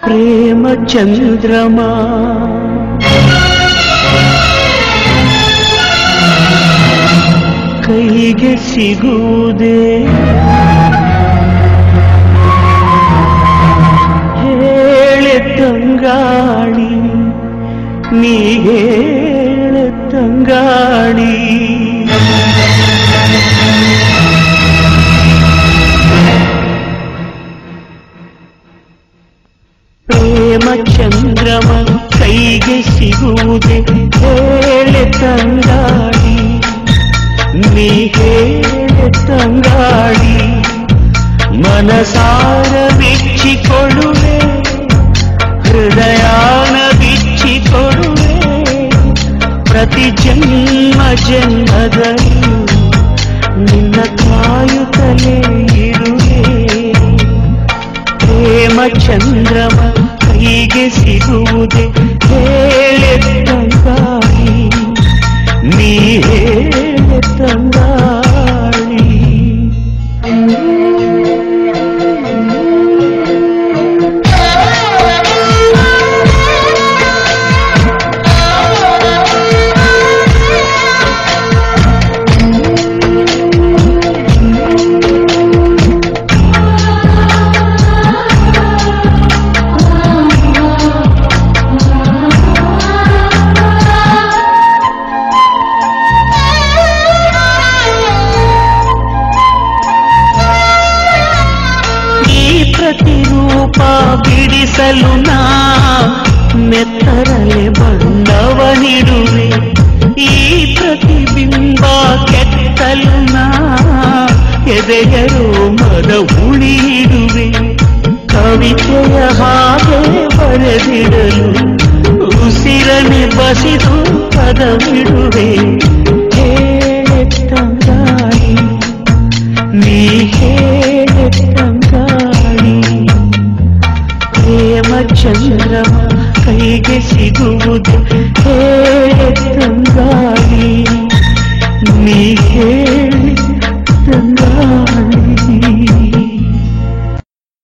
ಪ್ರೇಮ ಚಂದ್ರಮಾ ಕೈಗೆ ಸಿಗುವುದೇ ಹೇಳೆ ತಂಗಾಳಿ ನೀ ಹೇಳೆ ತಂಗಾಳಿ ಪ್ರೇಮ ಚಂದ್ರಮ ಕೈಗೆ ಸಿಗುವುದೇ ಹೇಳೆ ತಂಗಾಳಿ ನೀ ಹೇಳೆ ತಂಗಾಳಿ ಮನಸಾರ ಬಿಚ್ಚಿಕೊಳ್ಳುವೆ ಹೃದಯಾನ ಬಿಚ್ಚಿಕೊಳ್ಳುವೆ ಪ್ರತಿ ಜನ್ಮ ಜನ್ಮದಲ್ಲೂ ನಿನ್ನ ಕಾಯುತ್ತಲೇ ಇರುವೆ ಪ್ರೇಮ ಚಂದ್ರಮ ಕೈಗೆ तुझे ಪ್ರತಿರೂಪ ಬಿಡಿಸಲು ನಾ ಮೆತ್ತರಲೆ ಬಣ್ಣವನಿಡುವೆ ಈ ಪ್ರತಿಬಿಂಬ ಕೆತ್ತಲು ನಾ ಎದೆಯರು ಮದ ಉಳಿಯಿಡುವೆ ಕವಿತೆಯ ಹಾಗೆ ಬರೆದಿಡಲು ಉಸಿರನೆ ಬಸಿದು ಪದವಿಡುವೆ ಹೇಳೆ ತಂಗಾಳಿ ನೀ ಚಂದ್ರಮ ಕೈಗೆ ಸಿಗುವುದು ಹೇಳೆ ತಂಗಾಳಿ